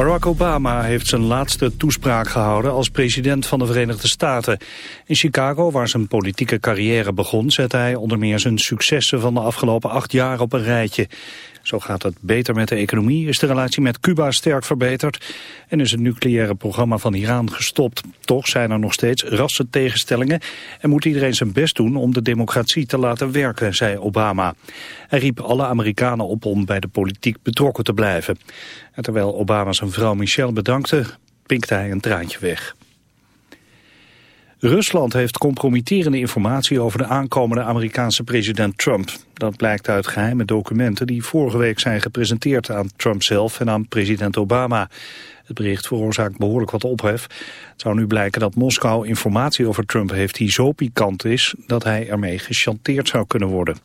Barack Obama heeft zijn laatste toespraak gehouden als president van de Verenigde Staten. In Chicago, waar zijn politieke carrière begon, zette hij onder meer zijn successen van de afgelopen acht jaar op een rijtje. Zo gaat het beter met de economie, is de relatie met Cuba sterk verbeterd en is het nucleaire programma van Iran gestopt. Toch zijn er nog steeds rassentegenstellingen en moet iedereen zijn best doen om de democratie te laten werken, zei Obama. Hij riep alle Amerikanen op om bij de politiek betrokken te blijven. En terwijl Obama zijn vrouw Michelle bedankte, pinkte hij een traantje weg. Rusland heeft compromitterende informatie over de aankomende Amerikaanse president Trump. Dat blijkt uit geheime documenten die vorige week zijn gepresenteerd aan Trump zelf en aan president Obama. Het bericht veroorzaakt behoorlijk wat ophef. Het zou nu blijken dat Moskou informatie over Trump heeft die zo pikant is dat hij ermee gechanteerd zou kunnen worden.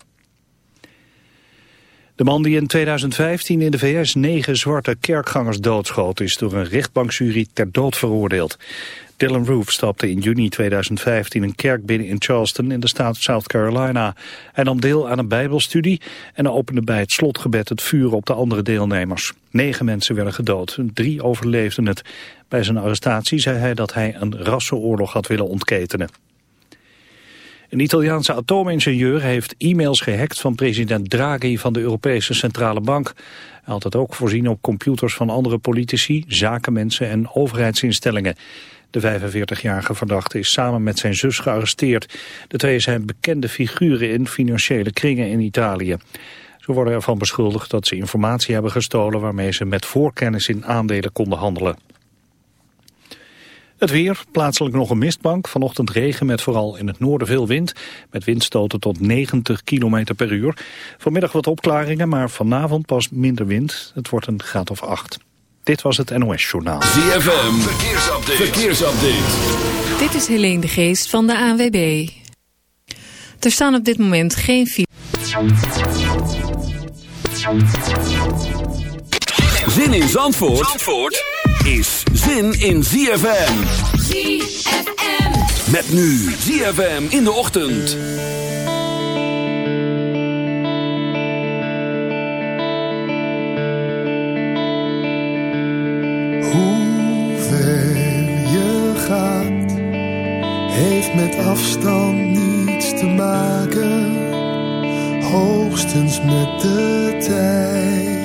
De man die in 2015 in de VS negen zwarte kerkgangers doodschoot... is door een rechtbankjury ter dood veroordeeld. Dylan Roof stapte in juni 2015 een kerk binnen in Charleston in de staat South Carolina. Hij nam deel aan een bijbelstudie en opende bij het slotgebed het vuur op de andere deelnemers. Negen mensen werden gedood, drie overleefden het. Bij zijn arrestatie zei hij dat hij een rassenoorlog had willen ontketenen. Een Italiaanse atoomingenieur heeft e-mails gehackt van president Draghi van de Europese Centrale Bank. Hij had het ook voorzien op computers van andere politici, zakenmensen en overheidsinstellingen. De 45-jarige verdachte is samen met zijn zus gearresteerd. De twee zijn bekende figuren in financiële kringen in Italië. Ze worden ervan beschuldigd dat ze informatie hebben gestolen... waarmee ze met voorkennis in aandelen konden handelen. Het weer, plaatselijk nog een mistbank. Vanochtend regen met vooral in het noorden veel wind. Met windstoten tot 90 km per uur. Vanmiddag wat opklaringen, maar vanavond pas minder wind. Het wordt een graad of 8. Dit was het NOS Journaal. ZFM, verkeersupdate. verkeersupdate. Dit is Helene de Geest van de ANWB. Er staan op dit moment geen... Zin in Zandvoort, Zandvoort is zin in ZFM. ZFM. Met nu ZFM in de ochtend. heeft met afstand niets te maken, hoogstens met de tijd.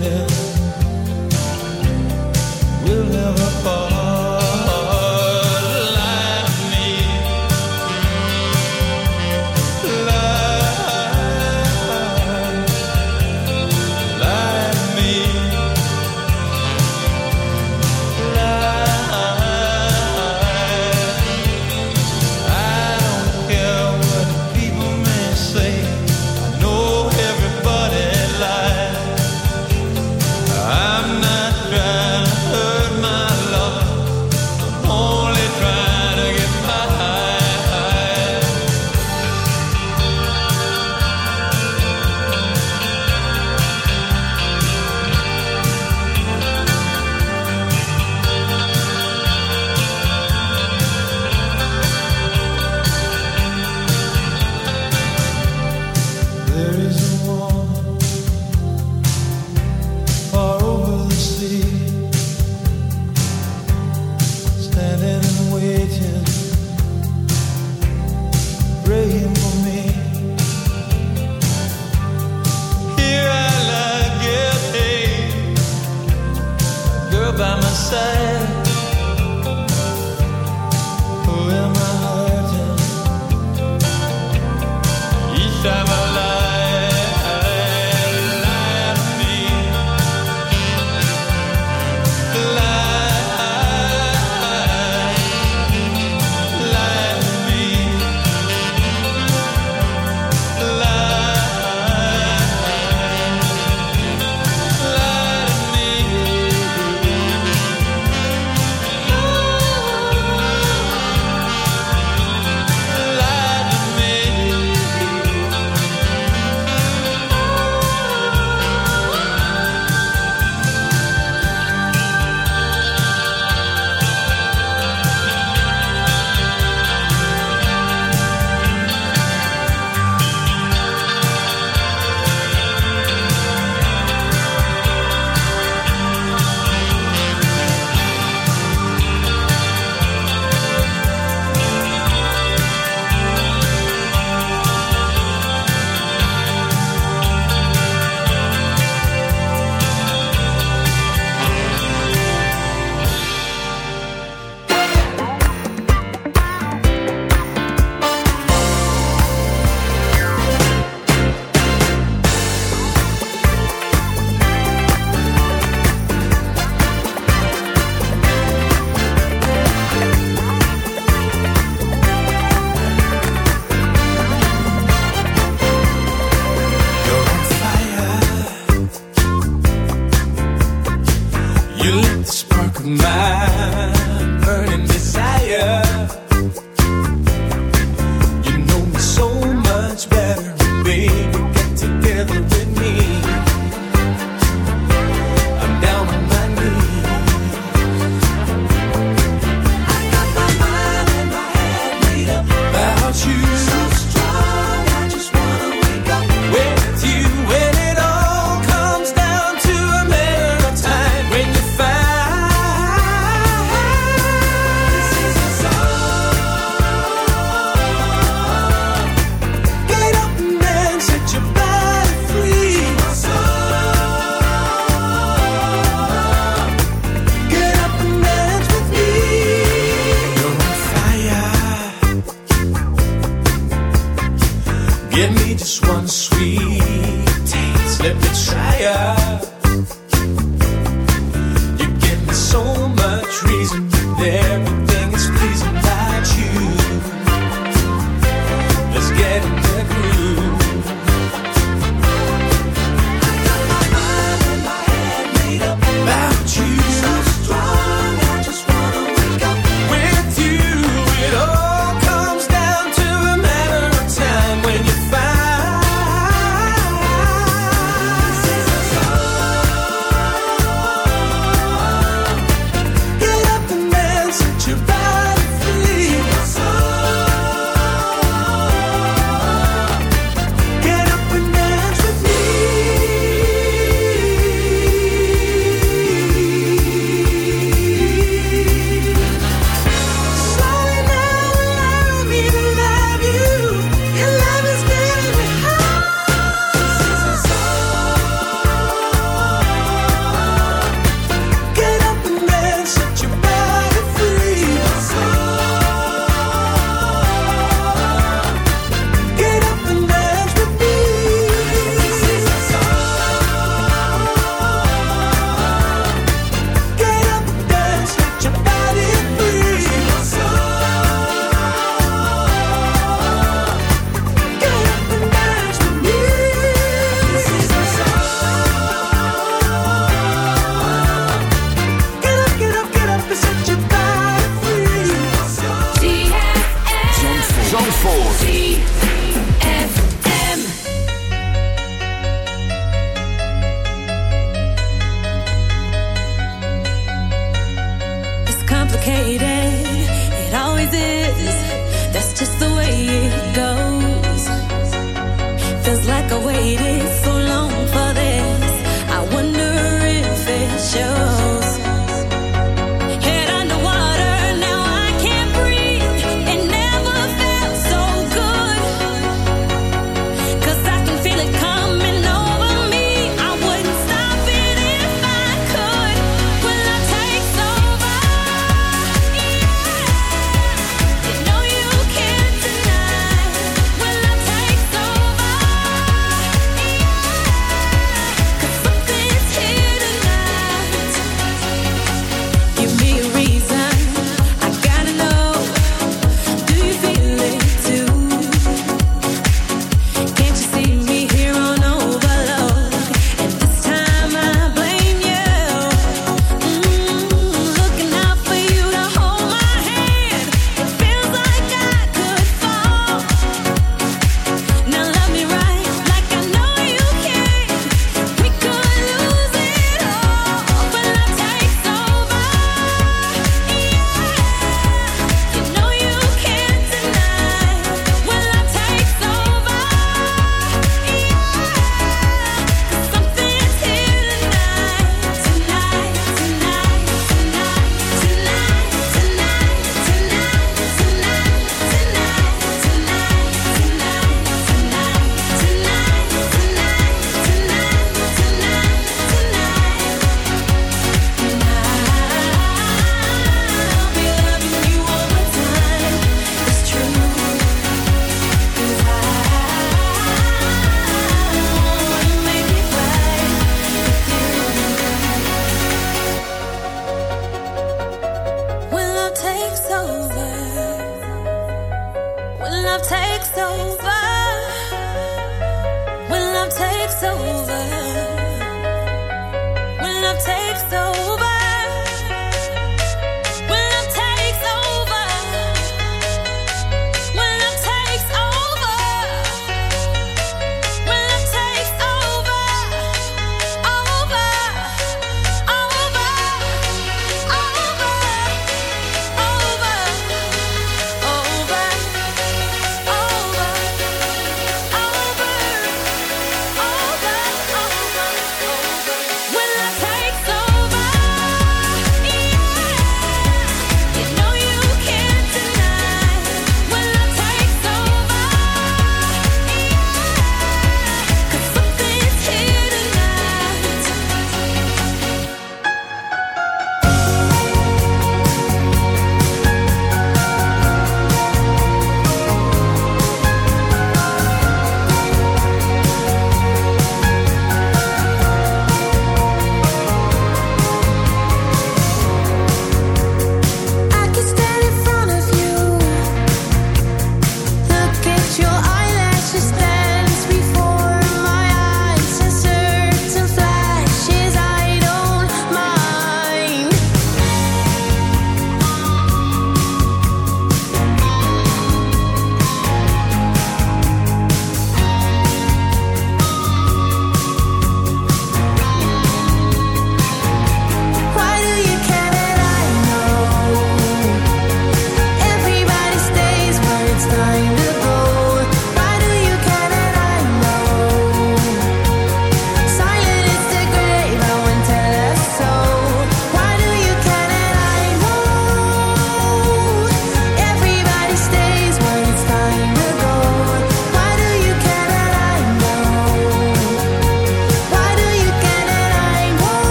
Got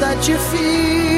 that you feel.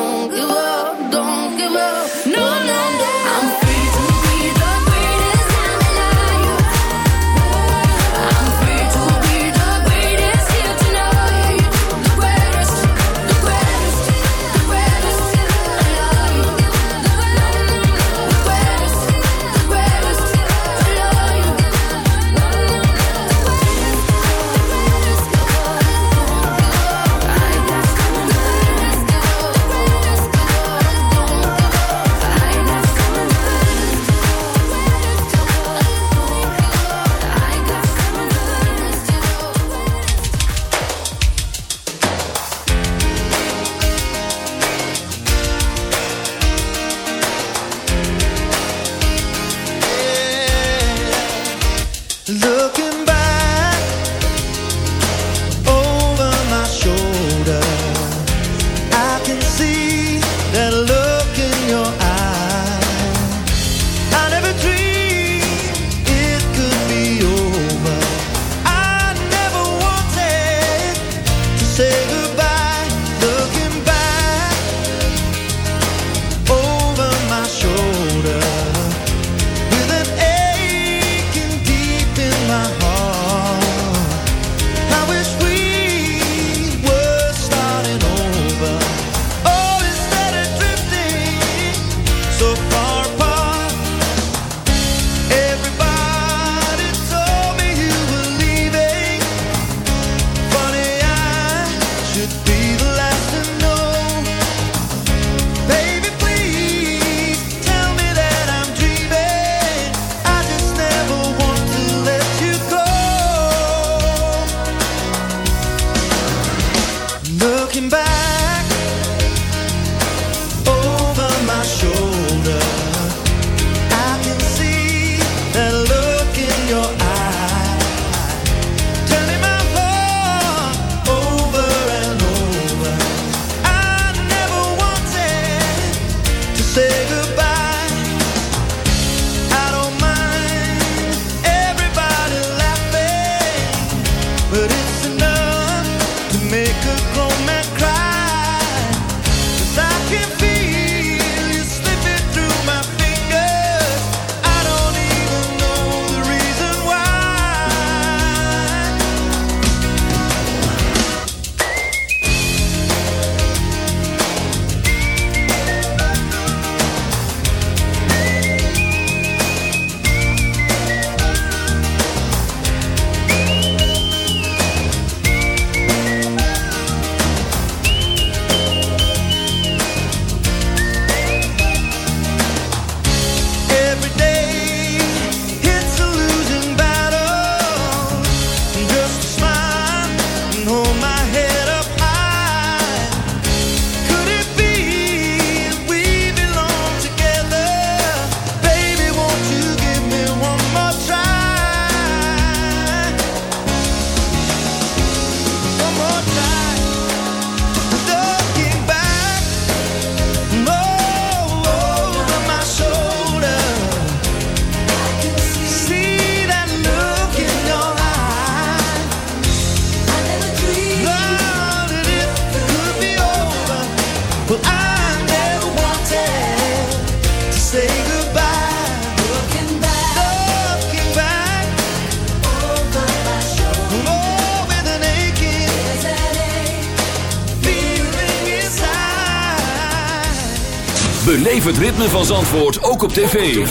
ritme van Zandvoort ook op tv.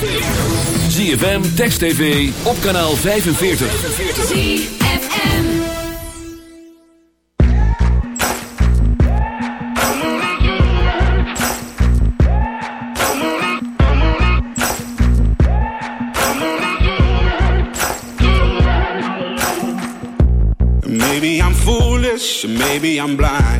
ZFM, Text TV, op kanaal 45. ZFM. Maybe I'm foolish, maybe I'm blind.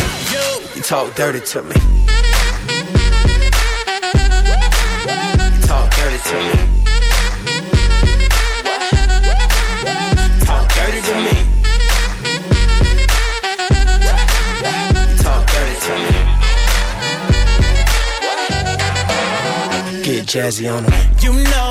talk dirty to me. Talk dirty to me. talk dirty to me. Talk dirty to me. Get jazzy on 'em. You know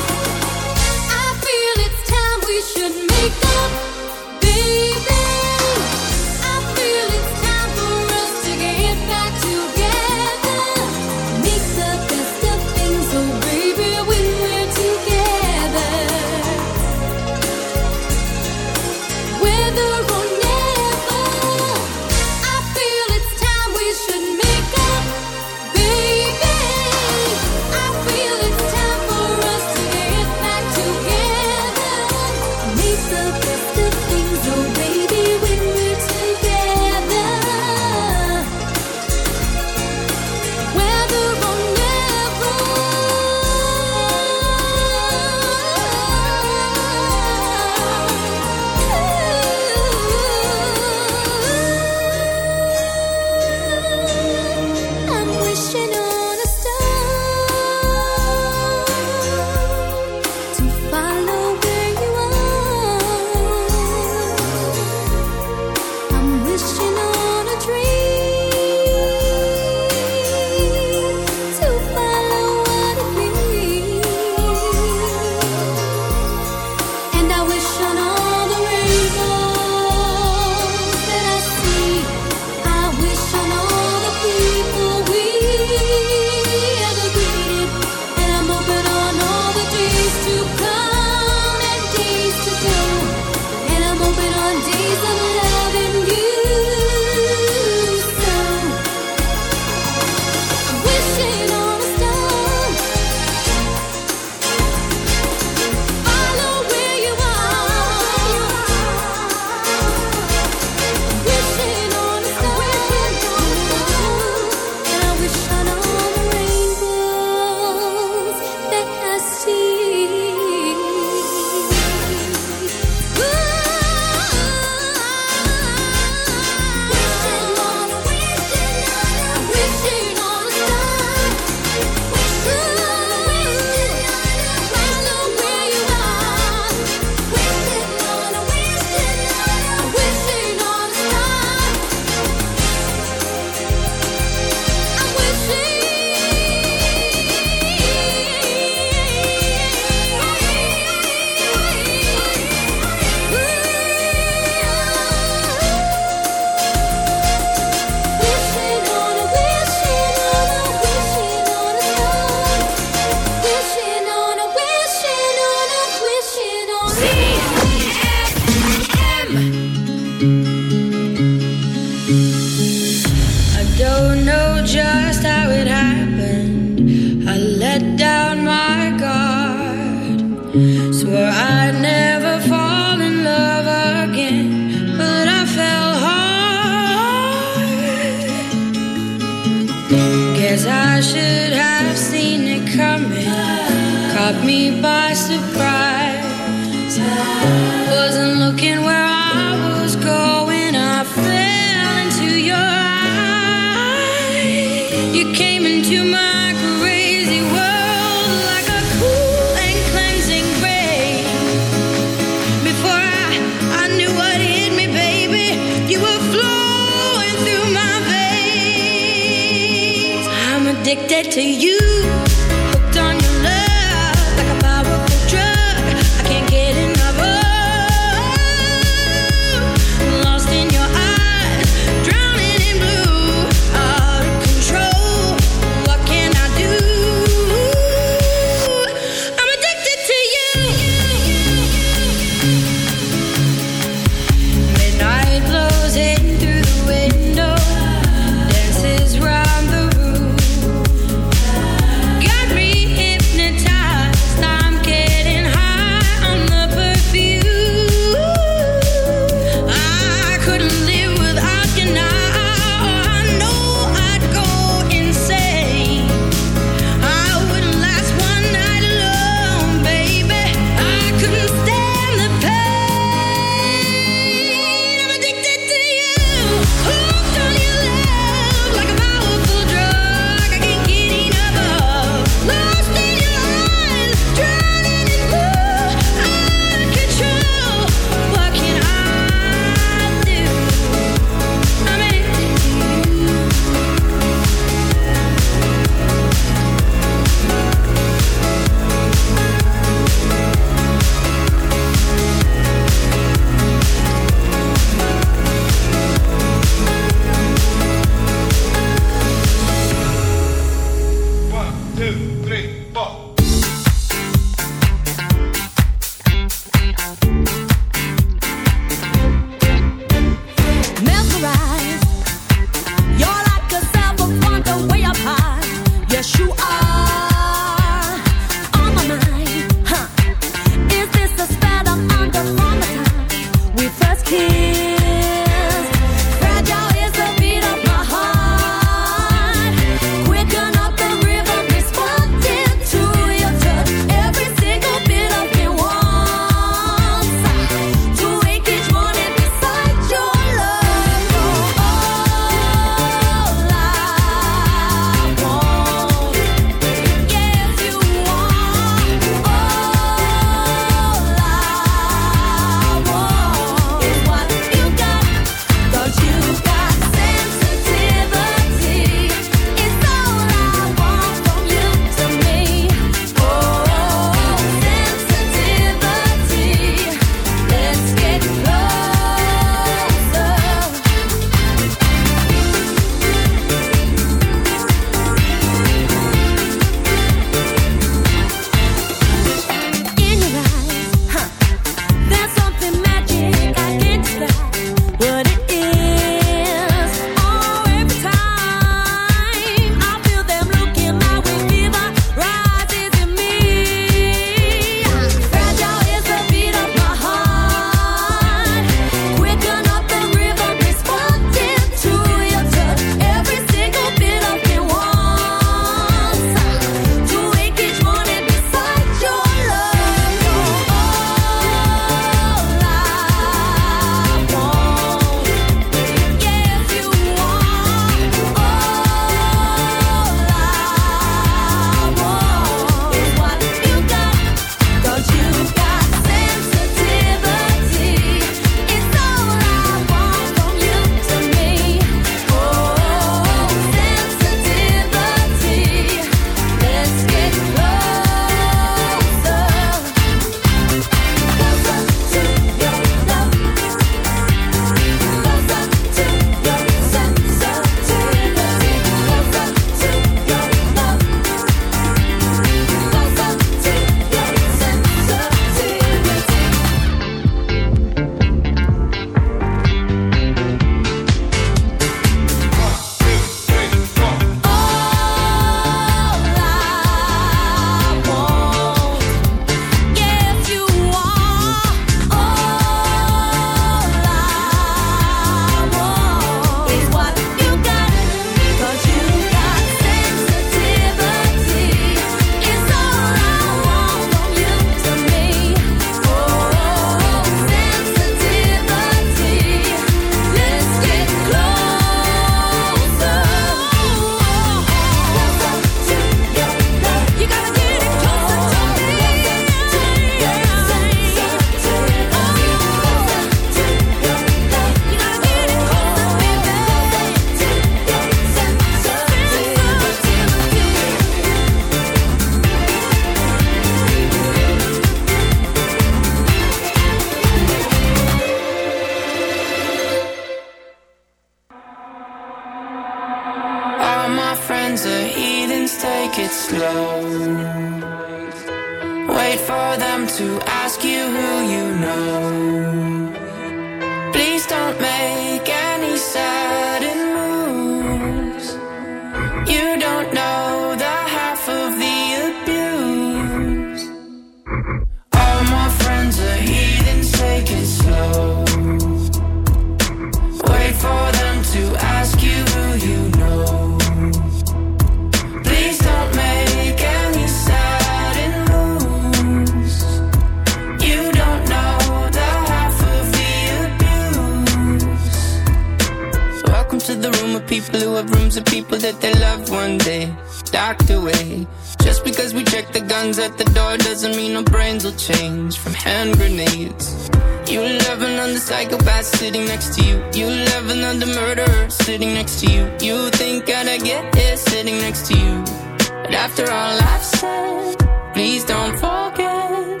after all I've said. Please don't forget.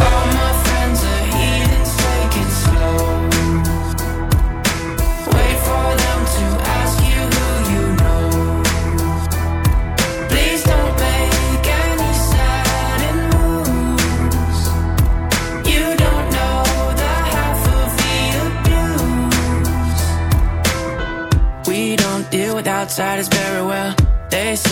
All my friends are slow. Wait for them to ask you who you know. Please don't make any sudden moves. You don't know the half of the abuse. We don't deal with outsiders very well